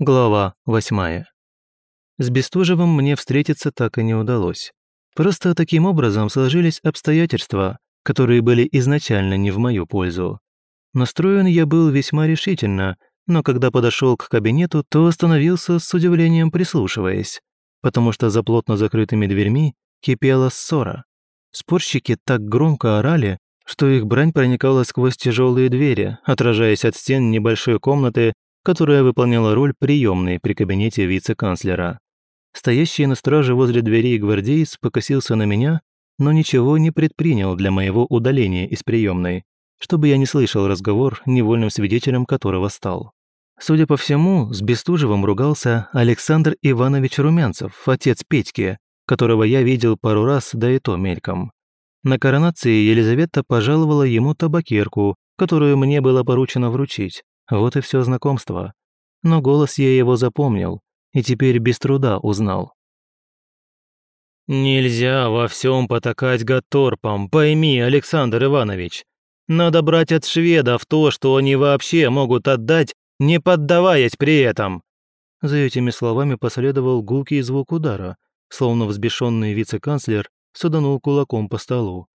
Глава восьмая. С Бестужевым мне встретиться так и не удалось. Просто таким образом сложились обстоятельства, которые были изначально не в мою пользу. Настроен я был весьма решительно, но когда подошел к кабинету, то остановился с удивлением прислушиваясь, потому что за плотно закрытыми дверьми кипела ссора. Спорщики так громко орали, что их брань проникала сквозь тяжелые двери, отражаясь от стен небольшой комнаты, которая выполняла роль приемной при кабинете вице-канцлера. Стоящий на страже возле дверей гвардеец покосился на меня, но ничего не предпринял для моего удаления из приемной, чтобы я не слышал разговор, невольным свидетелем которого стал. Судя по всему, с Бестужевым ругался Александр Иванович Румянцев, отец Петьки, которого я видел пару раз, да и то мельком. На коронации Елизавета пожаловала ему табакерку, которую мне было поручено вручить. Вот и все знакомство. Но голос я его запомнил, и теперь без труда узнал. «Нельзя во всем потакать Гатторпам, пойми, Александр Иванович. Надо брать от шведов то, что они вообще могут отдать, не поддаваясь при этом». За этими словами последовал гулкий звук удара, словно взбешенный вице-канцлер саданул кулаком по столу.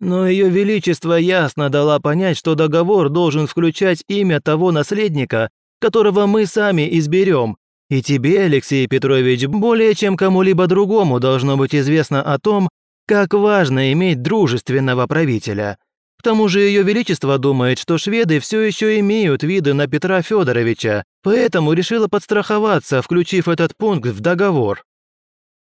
Но Ее Величество ясно дала понять, что договор должен включать имя того наследника, которого мы сами изберем. И тебе, Алексей Петрович, более чем кому-либо другому должно быть известно о том, как важно иметь дружественного правителя. К тому же Ее Величество думает, что шведы все еще имеют виды на Петра Федоровича, поэтому решила подстраховаться, включив этот пункт в договор.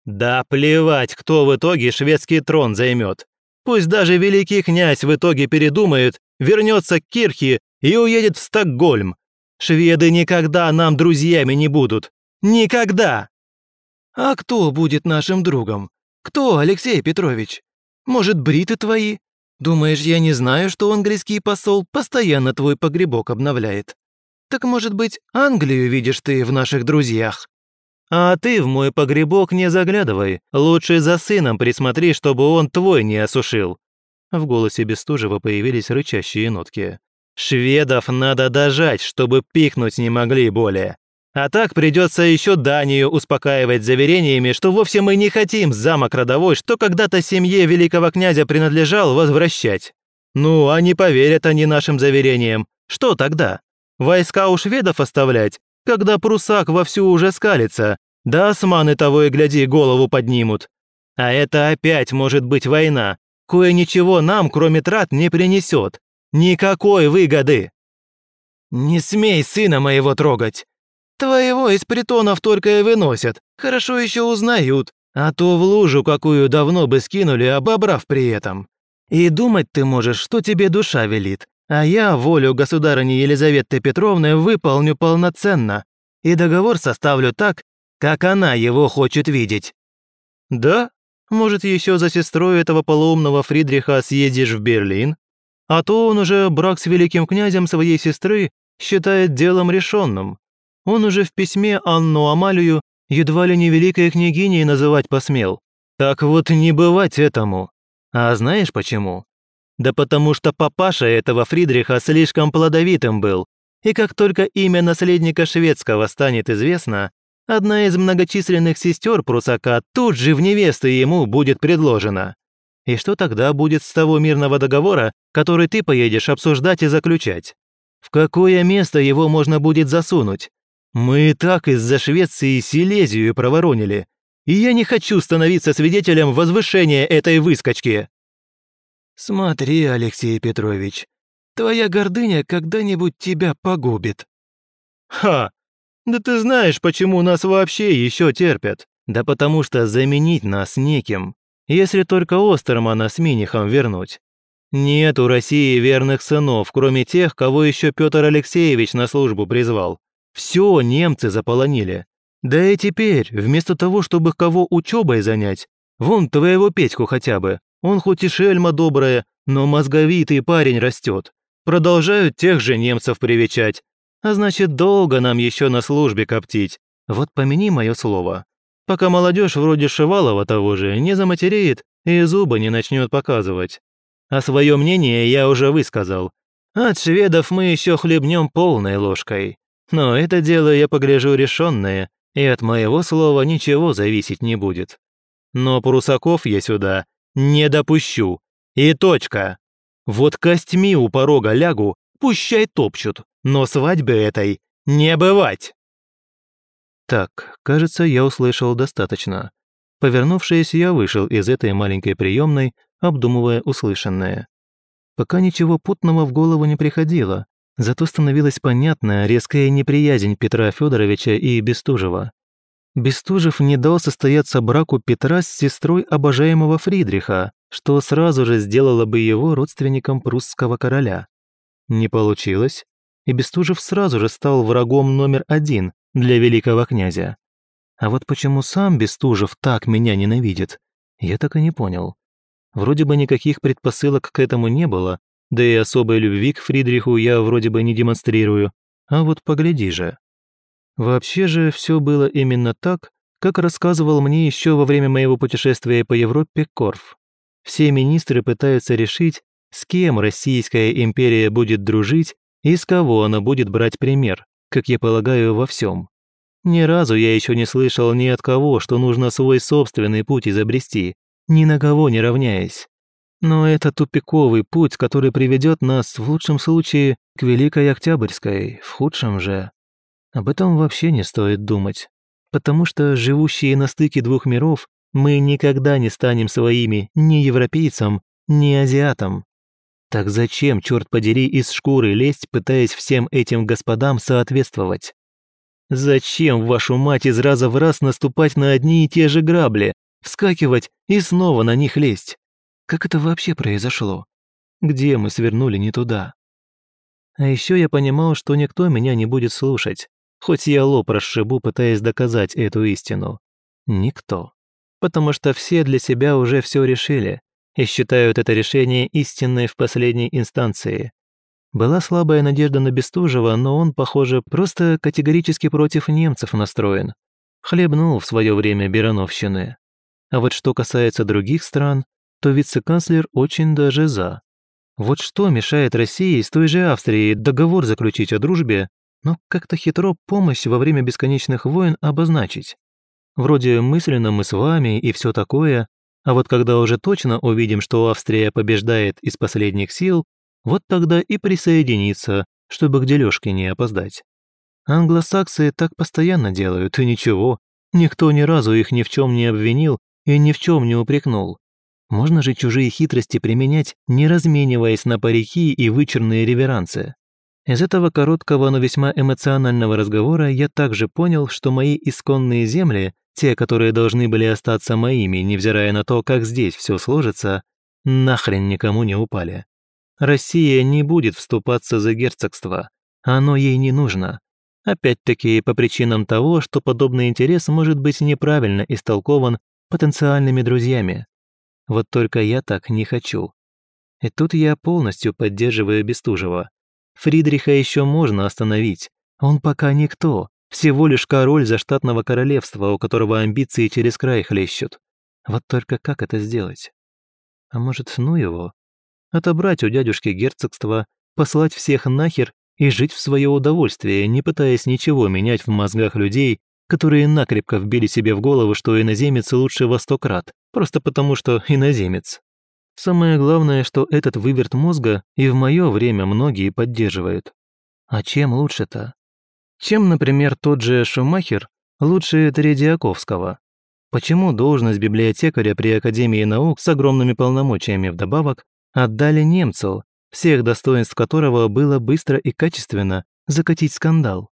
Да плевать, кто в итоге шведский трон займет. Пусть даже великий князь в итоге передумает, вернется к Кирхе и уедет в Стокгольм. Шведы никогда нам друзьями не будут. Никогда! А кто будет нашим другом? Кто, Алексей Петрович? Может, бриты твои? Думаешь, я не знаю, что английский посол постоянно твой погребок обновляет? Так, может быть, Англию видишь ты в наших друзьях? А ты в мой погребок не заглядывай. Лучше за сыном присмотри, чтобы он твой не осушил». В голосе Бестужева появились рычащие нотки. «Шведов надо дожать, чтобы пикнуть не могли более. А так придется еще Данию успокаивать заверениями, что вовсе мы не хотим замок родовой, что когда-то семье великого князя принадлежал, возвращать. Ну, а не поверят они нашим заверениям. Что тогда? Войска у шведов оставлять? Когда прусак вовсю уже скалится, да османы того и гляди голову поднимут. А это опять может быть война, кое ничего нам, кроме трат, не принесет. Никакой выгоды. Не смей сына моего трогать. Твоего из притонов только и выносят, хорошо еще узнают, а то в лужу какую давно бы скинули, обобрав при этом. И думать ты можешь, что тебе душа велит, а я волю государыни Елизаветы Петровны выполню полноценно и договор составлю так, как она его хочет видеть». «Да? Может, еще за сестрой этого полуумного Фридриха съездишь в Берлин? А то он уже брак с великим князем своей сестры считает делом решенным. Он уже в письме Анну Амалию едва ли не великой княгиней называть посмел. Так вот не бывать этому. А знаешь почему? Да потому что папаша этого Фридриха слишком плодовитым был, и как только имя наследника шведского станет известно, одна из многочисленных сестер Прусака тут же в невесты ему будет предложена. И что тогда будет с того мирного договора, который ты поедешь обсуждать и заключать? В какое место его можно будет засунуть? Мы и так из-за Швеции Силезию проворонили, и я не хочу становиться свидетелем возвышения этой выскочки. «Смотри, Алексей Петрович, твоя гордыня когда-нибудь тебя погубит». «Ха! Да ты знаешь, почему нас вообще еще терпят? Да потому что заменить нас неким, если только Остермана с Минихом вернуть. Нет у России верных сынов, кроме тех, кого еще Петр Алексеевич на службу призвал. Все немцы заполонили. Да и теперь, вместо того, чтобы кого учебой занять, вон твоего Петьку хотя бы, он хоть и шельма добрая, но мозговитый парень растет. Продолжают тех же немцев привечать. А значит, долго нам еще на службе коптить. Вот помяни мое слово. Пока молодежь вроде Шевалова того же не заматереет и зубы не начнет показывать. А свое мнение я уже высказал. От шведов мы еще хлебнем полной ложкой. Но это дело, я погляжу, решенное, и от моего слова ничего зависеть не будет. Но прусаков я сюда не допущу. И точка. Вот костьми у порога лягу, пущай топчут, но свадьбы этой не бывать. Так, кажется, я услышал достаточно. Повернувшись, я вышел из этой маленькой приемной, обдумывая услышанное. Пока ничего путного в голову не приходило, зато становилась понятна резкая неприязнь Петра Федоровича и Бестужева. Бестужев не дал состояться браку Петра с сестрой обожаемого Фридриха, что сразу же сделало бы его родственником прусского короля. Не получилось, и Бестужев сразу же стал врагом номер один для великого князя. А вот почему сам Бестужев так меня ненавидит, я так и не понял. Вроде бы никаких предпосылок к этому не было, да и особой любви к Фридриху я вроде бы не демонстрирую. А вот погляди же. Вообще же все было именно так, как рассказывал мне еще во время моего путешествия по Европе Корф. Все министры пытаются решить, с кем Российская империя будет дружить и с кого она будет брать пример, как я полагаю, во всем. Ни разу я еще не слышал ни от кого, что нужно свой собственный путь изобрести, ни на кого не равняясь. Но это тупиковый путь, который приведет нас, в лучшем случае, к Великой Октябрьской, в худшем же. Об этом вообще не стоит думать, потому что живущие на стыке двух миров мы никогда не станем своими ни европейцам, ни азиатам. Так зачем, черт подери, из шкуры лезть, пытаясь всем этим господам соответствовать? Зачем, вашу мать, из раза в раз наступать на одни и те же грабли, вскакивать и снова на них лезть? Как это вообще произошло? Где мы свернули не туда? А еще я понимал, что никто меня не будет слушать, хоть я лоб расшибу, пытаясь доказать эту истину. Никто. Потому что все для себя уже все решили и считают это решение истинной в последней инстанции. Была слабая надежда на Бестужева, но он, похоже, просто категорически против немцев настроен. Хлебнул в свое время Берановщины. А вот что касается других стран, то вице-канцлер очень даже за. Вот что мешает России с той же Австрией договор заключить о дружбе, но как-то хитро помощь во время бесконечных войн обозначить. Вроде мысленно мы с вами и все такое, а вот когда уже точно увидим, что Австрия побеждает из последних сил, вот тогда и присоединиться, чтобы к дележке не опоздать. Англосаксы так постоянно делают, и ничего, никто ни разу их ни в чем не обвинил и ни в чем не упрекнул. Можно же чужие хитрости применять, не размениваясь на парики и вычурные реверансы. Из этого короткого, но весьма эмоционального разговора я также понял, что мои исконные земли те, которые должны были остаться моими, невзирая на то, как здесь все сложится, нахрен никому не упали. Россия не будет вступаться за герцогство. Оно ей не нужно. Опять-таки по причинам того, что подобный интерес может быть неправильно истолкован потенциальными друзьями. Вот только я так не хочу. И тут я полностью поддерживаю Бестужева. Фридриха еще можно остановить. Он пока никто, всего лишь король заштатного королевства, у которого амбиции через край хлещут. Вот только как это сделать? А может, ну его? Отобрать у дядюшки герцогства, послать всех нахер и жить в свое удовольствие, не пытаясь ничего менять в мозгах людей, которые накрепко вбили себе в голову, что иноземец лучше во сто крат, просто потому что иноземец. Самое главное, что этот выверт мозга и в мое время многие поддерживают. А чем лучше-то? Чем, например, тот же Шумахер лучше Тредиаковского? Почему должность библиотекаря при Академии наук с огромными полномочиями вдобавок отдали немцу, всех достоинств которого было быстро и качественно закатить скандал?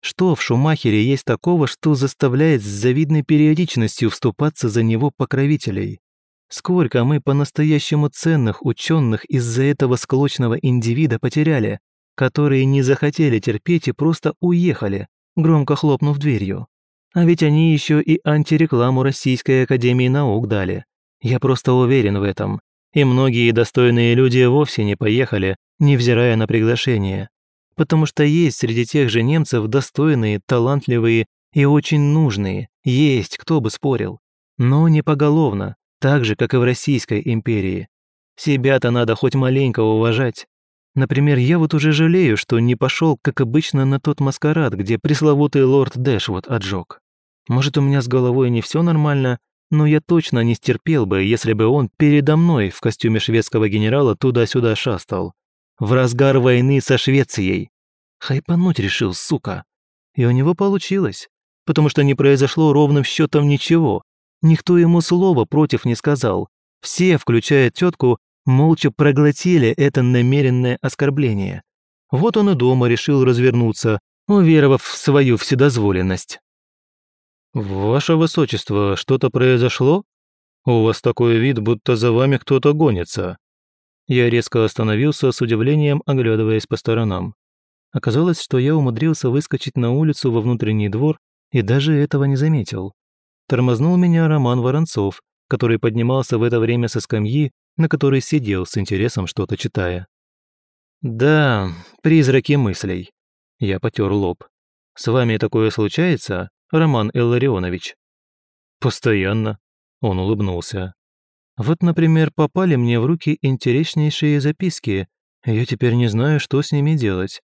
Что в Шумахере есть такого, что заставляет с завидной периодичностью вступаться за него покровителей? Сколько мы по-настоящему ценных ученых из-за этого склочного индивида потеряли, которые не захотели терпеть и просто уехали, громко хлопнув дверью. А ведь они еще и антирекламу Российской Академии Наук дали. Я просто уверен в этом. И многие достойные люди вовсе не поехали, невзирая на приглашение. Потому что есть среди тех же немцев достойные, талантливые и очень нужные. Есть, кто бы спорил. Но не поголовно, так же, как и в Российской империи. Себя-то надо хоть маленько уважать. Например, я вот уже жалею, что не пошел, как обычно, на тот маскарад, где пресловутый лорд Дэшвуд отжег. Может, у меня с головой не все нормально, но я точно не стерпел бы, если бы он передо мной в костюме шведского генерала туда-сюда шастал. В разгар войны со Швецией. Хайпануть решил, сука. И у него получилось, потому что не произошло ровным счетом ничего. Никто ему слова против не сказал. Все, включая тетку, молча проглотили это намеренное оскорбление. Вот он и дома решил развернуться, уверовав в свою вседозволенность. «Ваше высочество, что-то произошло? У вас такой вид, будто за вами кто-то гонится». Я резко остановился с удивлением, оглядываясь по сторонам. Оказалось, что я умудрился выскочить на улицу во внутренний двор и даже этого не заметил. Тормознул меня Роман Воронцов, который поднимался в это время со скамьи, на которой сидел с интересом что-то читая. «Да, призраки мыслей». Я потер лоб. «С вами такое случается, Роман Илларионович?» «Постоянно», — он улыбнулся. «Вот, например, попали мне в руки интереснейшие записки. Я теперь не знаю, что с ними делать.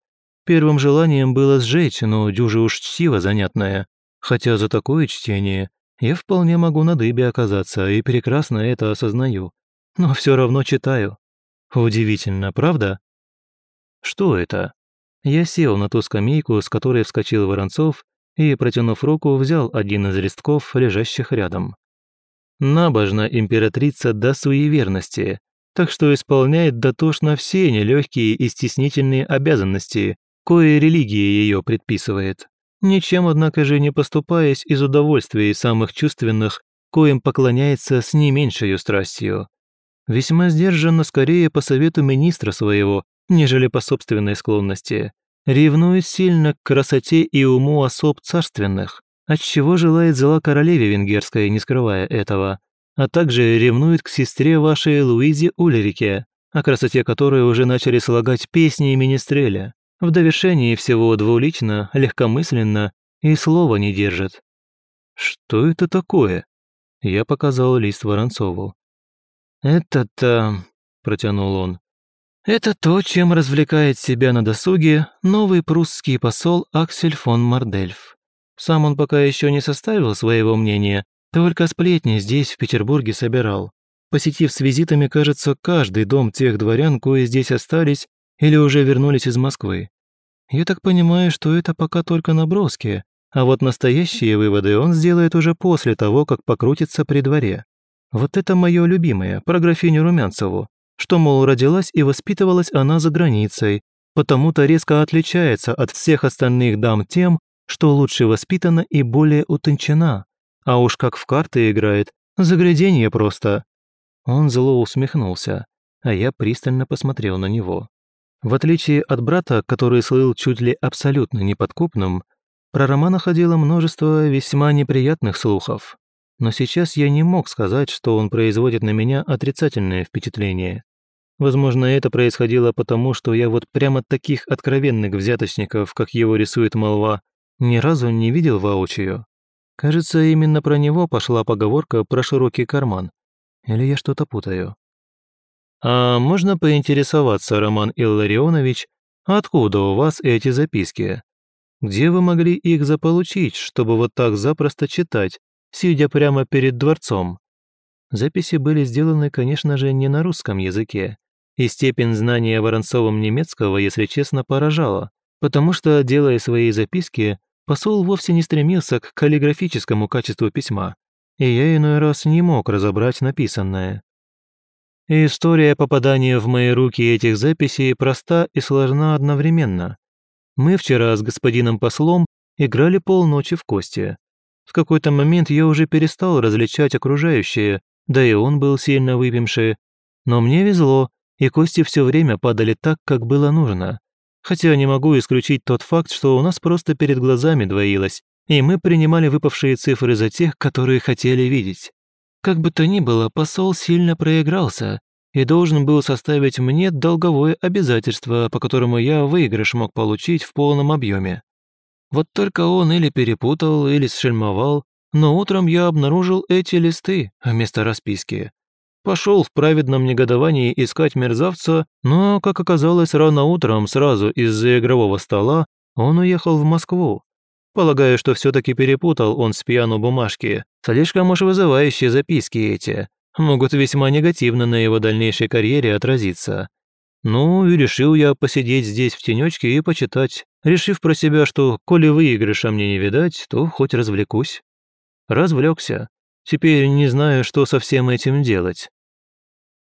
Первым желанием было сжечь, но дюже уж чтиво занятное. Хотя за такое чтение я вполне могу на дыбе оказаться и прекрасно это осознаю. Но все равно читаю. Удивительно, правда? Что это? Я сел на ту скамейку, с которой вскочил Воронцов, и, протянув руку, взял один из листков, лежащих рядом. Набожна императрица до суеверности, так что исполняет дотошно все нелегкие и стеснительные обязанности, кое религия ее предписывает, ничем, однако же, не поступаясь из удовольствия самых чувственных, коим поклоняется с не меньшей страстью. Весьма сдержанно скорее по совету министра своего, нежели по собственной склонности. Ревнует сильно к красоте и уму особ царственных, отчего желает зла королеве венгерской, не скрывая этого, а также ревнует к сестре вашей Луизе Ульрике, о красоте которой уже начали слагать песни и министреля. В довершении всего двулично, легкомысленно и слова не держит. «Что это такое?» Я показал лист Воронцову. «Это-то...» — протянул он. «Это то, чем развлекает себя на досуге новый прусский посол Аксель фон Мардельф. Сам он пока еще не составил своего мнения, только сплетни здесь, в Петербурге, собирал. Посетив с визитами, кажется, каждый дом тех дворян, кои здесь остались или уже вернулись из Москвы. Я так понимаю, что это пока только наброски, а вот настоящие выводы он сделает уже после того, как покрутится при дворе. Вот это мое любимое, про графиню Румянцеву, что, мол, родилась и воспитывалась она за границей, потому-то резко отличается от всех остальных дам тем, что лучше воспитана и более утончена. А уж как в карты играет, загляденье просто. Он зло усмехнулся, а я пристально посмотрел на него. В отличие от брата, который слыл чуть ли абсолютно неподкупным, про Романа ходило множество весьма неприятных слухов. Но сейчас я не мог сказать, что он производит на меня отрицательное впечатление. Возможно, это происходило потому, что я вот прямо таких откровенных взяточников, как его рисует молва, ни разу не видел воочию. Кажется, именно про него пошла поговорка про широкий карман. Или я что-то путаю? «А можно поинтересоваться, Роман Илларионович, откуда у вас эти записки? Где вы могли их заполучить, чтобы вот так запросто читать, сидя прямо перед дворцом?» Записи были сделаны, конечно же, не на русском языке, и степень знания Воронцовым немецкого, если честно, поражала, потому что, делая свои записки, посол вовсе не стремился к каллиграфическому качеству письма, и я иной раз не мог разобрать написанное. История попадания в мои руки этих записей проста и сложна одновременно. Мы вчера с господином послом играли полночи в кости. В какой-то момент я уже перестал различать окружающее, да и он был сильно выпивший. Но мне везло, и кости все время падали так, как было нужно. Хотя не могу исключить тот факт, что у нас просто перед глазами двоилось, и мы принимали выпавшие цифры за тех, которые хотели видеть. Как бы то ни было, посол сильно проигрался и должен был составить мне долговое обязательство, по которому я выигрыш мог получить в полном объеме. Вот только он или перепутал, или сшельмовал, но утром я обнаружил эти листы вместо расписки. Пошел в праведном негодовании искать мерзавца, но, как оказалось, рано утром, сразу из-за игрового стола, он уехал в Москву. Полагаю, что все-таки перепутал он с пьяну бумажки. Слишком уж вызывающие записки эти. Могут весьма негативно на его дальнейшей карьере отразиться. Ну, и решил я посидеть здесь в тенечке и почитать, решив про себя, что, коли выигрыша мне не видать, то хоть развлекусь. Развлекся. Теперь не знаю, что со всем этим делать.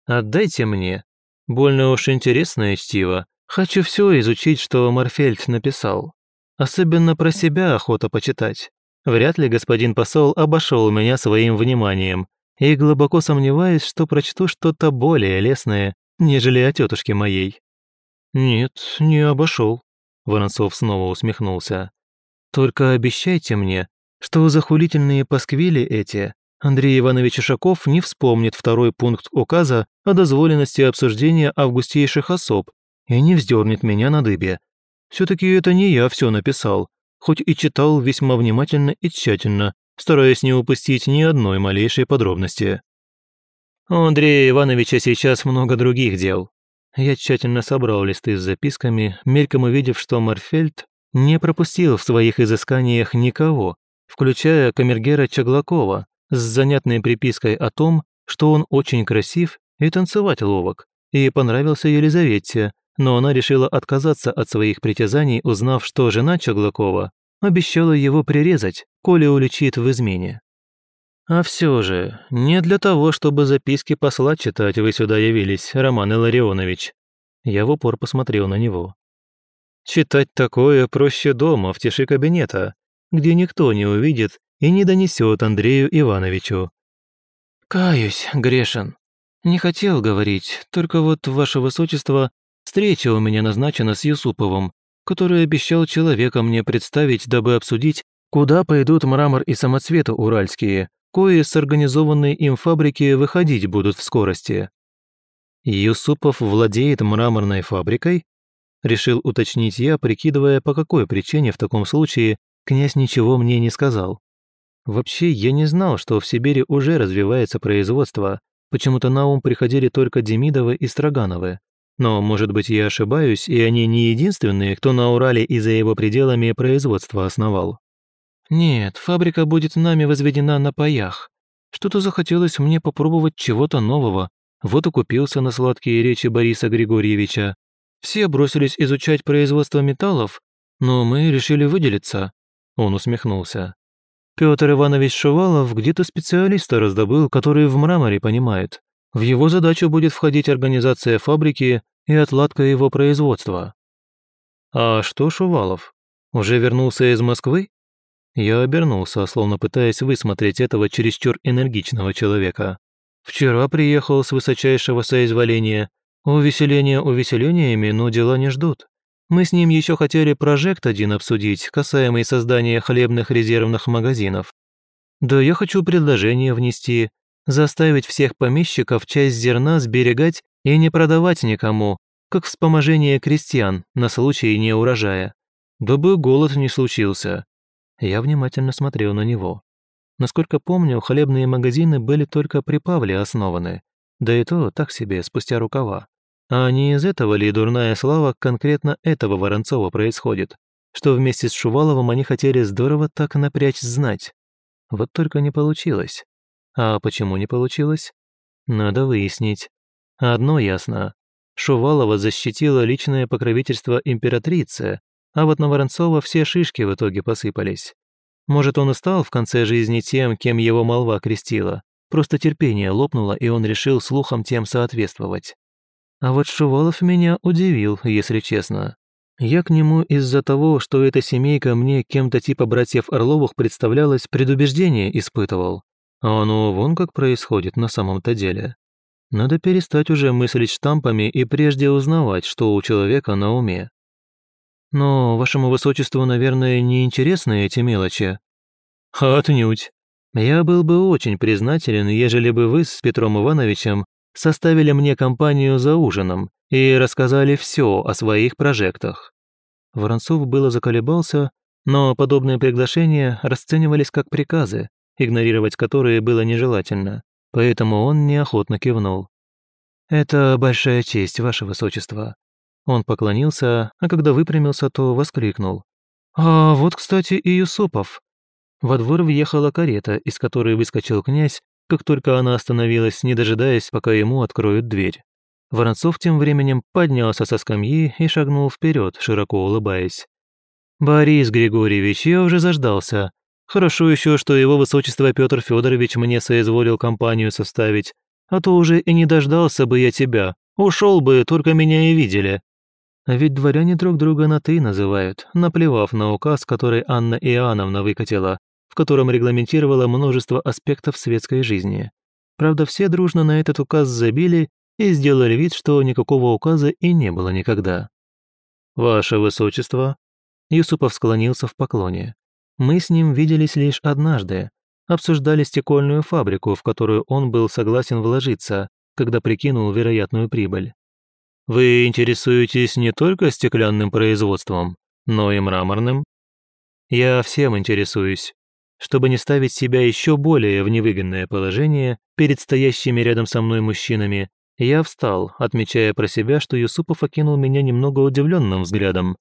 Отдайте мне. Больно уж интересное чтиво. Хочу все изучить, что Марфельд написал. Особенно про себя охота почитать. Вряд ли господин посол обошел меня своим вниманием, и глубоко сомневаюсь, что прочту что-то более лесное, нежели о тетушке моей. Нет, не обошел. Воронцов снова усмехнулся. Только обещайте мне, что захулительные пасквили эти Андрей Иванович Ишаков не вспомнит второй пункт указа о дозволенности обсуждения августейших особ и не вздернет меня на дыбе. Все-таки это не я все написал, хоть и читал весьма внимательно и тщательно, стараясь не упустить ни одной малейшей подробности. У Андрея Ивановича сейчас много других дел. Я тщательно собрал листы с записками, мельком увидев, что Марфельд не пропустил в своих изысканиях никого, включая камергера Чаглакова, с занятной припиской о том, что он очень красив и танцевать ловок, и понравился Елизавете, но она решила отказаться от своих притязаний, узнав, что жена Чаглакова обещала его прирезать, коли уличит в измене. «А все же, не для того, чтобы записки посла читать вы сюда явились, Роман Илларионович». Я в упор посмотрел на него. «Читать такое проще дома, в тиши кабинета, где никто не увидит и не донесет Андрею Ивановичу. «Каюсь, грешен. Не хотел говорить, только вот, ваше высочество, встреча у меня назначена с Юсуповым, который обещал человека мне представить, дабы обсудить, куда пойдут мрамор и самоцветы уральские, кои с организованной им фабрики выходить будут в скорости. Юсупов владеет мраморной фабрикой? Решил уточнить я, прикидывая, по какой причине в таком случае князь ничего мне не сказал. Вообще, я не знал, что в Сибири уже развивается производство. Почему-то на ум приходили только Демидовы и Строгановы. Но, может быть, я ошибаюсь, и они не единственные, кто на Урале и за его пределами производство основал. Нет, фабрика будет нами возведена на паях. Что-то захотелось мне попробовать чего-то нового. Вот и купился на сладкие речи Бориса Григорьевича. Все бросились изучать производство металлов, но мы решили выделиться. Он усмехнулся. Петр Иванович Шувалов где-то специалиста раздобыл, который в мраморе понимает. В его задачу будет входить организация фабрики и отладка его производства. А что Шувалов? Уже вернулся из Москвы? Я обернулся, словно пытаясь высмотреть этого чересчур энергичного человека. Вчера приехал с высочайшего соизволения. Увеселения увеселениями, но дела не ждут. Мы с ним еще хотели прожект один обсудить, касаемый создания хлебных резервных магазинов. Да я хочу предложение внести, заставить всех помещиков часть зерна сберегать и не продавать никому, как вспоможение крестьян на случай неурожая. Дабы голод не случился. Я внимательно смотрел на него. Насколько помню, хлебные магазины были только при Павле основаны, да и то так себе, спустя рукава. А не из этого ли дурная слава конкретно этого Воронцова происходит, что вместе с Шуваловым они хотели здорово так напрячь знать? Вот только не получилось. А почему не получилось? Надо выяснить. Одно ясно. Шувалова защитила личное покровительство императрицы, а вот на Воронцова все шишки в итоге посыпались. Может, он и стал в конце жизни тем, кем его молва крестила. Просто терпение лопнуло, и он решил слухам тем соответствовать. А вот Шувалов меня удивил, если честно. Я к нему из-за того, что эта семейка мне кем-то типа братьев Орловых представлялась, предубеждение испытывал. А оно вон как происходит на самом-то деле. Надо перестать уже мыслить штампами и прежде узнавать, что у человека на уме. Но вашему высочеству, наверное, не интересны эти мелочи. Отнюдь. Я был бы очень признателен, ежели бы вы с Петром Ивановичем составили мне компанию за ужином и рассказали все о своих прожектах. Воронцов было заколебался, но подобные приглашения расценивались как приказы, игнорировать которые было нежелательно. Поэтому он неохотно кивнул. «Это большая честь, ваше высочество». Он поклонился, а когда выпрямился, то воскликнул. «А вот, кстати, и Юсупов». Во двор въехала карета, из которой выскочил князь, как только она остановилась, не дожидаясь, пока ему откроют дверь. Воронцов тем временем поднялся со скамьи и шагнул вперед, широко улыбаясь. «Борис Григорьевич, я уже заждался. Хорошо еще, что его высочество Петр Федорович мне соизволил компанию составить, а то уже и не дождался бы я тебя. Ушел бы, только меня и видели. А ведь дворяне друг друга на «ты» называют, наплевав на указ, который Анна Иоанновна выкатила, в котором регламентировала множество аспектов светской жизни. Правда, все дружно на этот указ забили и сделали вид, что никакого указа и не было никогда. «Ваше Высочество», Юсупов склонился в поклоне. Мы с ним виделись лишь однажды, обсуждали стекольную фабрику, в которую он был согласен вложиться, когда прикинул вероятную прибыль. Вы интересуетесь не только стеклянным производством, но и мраморным? Я всем интересуюсь. Чтобы не ставить себя еще более в невыгодное положение перед стоящими рядом со мной мужчинами, я встал, отмечая про себя, что Юсупов окинул меня немного удивленным взглядом.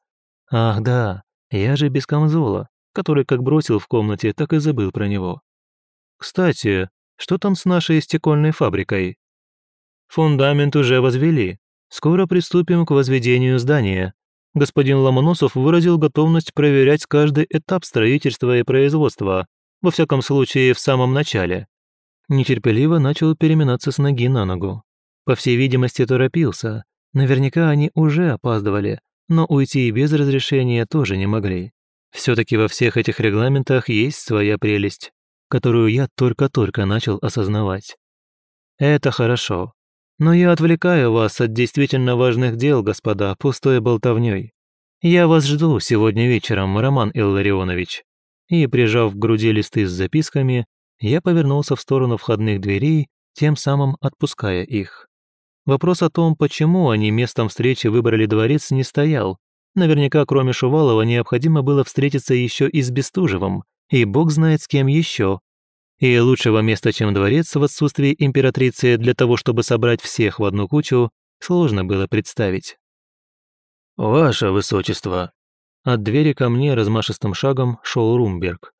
Ах да, я же без камзола, который как бросил в комнате, так и забыл про него. Кстати, что там с нашей стекольной фабрикой? Фундамент уже возвели, Скоро приступим к возведению здания. Господин Ломоносов выразил готовность проверять каждый этап строительства и производства, во всяком случае в самом начале. Нетерпеливо начал переминаться с ноги на ногу. По всей видимости, торопился. Наверняка они уже опаздывали, но уйти без разрешения тоже не могли. Все-таки во всех этих регламентах есть своя прелесть, которую я только-только начал осознавать. Это хорошо. Но я отвлекаю вас от действительно важных дел, господа, пустой болтовней. Я вас жду сегодня вечером, Роман Илларионович». И, прижав к груди листы с записками, я повернулся в сторону входных дверей, тем самым отпуская их. Вопрос о том, почему они местом встречи выбрали дворец, не стоял. Наверняка, кроме Шувалова, необходимо было встретиться еще и с Бестужевым, и бог знает с кем еще, и лучшего места, чем дворец в отсутствии императрицы для того, чтобы собрать всех в одну кучу, сложно было представить. «Ваше Высочество!» От двери ко мне размашистым шагом шел Румберг.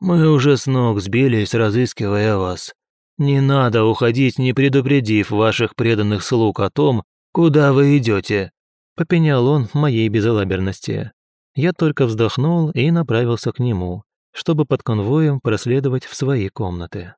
«Мы уже с ног сбились, разыскивая вас. Не надо уходить, не предупредив ваших преданных слуг о том, куда вы идете», попенял он моей безалаберности. Я только вздохнул и направился к нему чтобы под конвоем проследовать в свои комнаты.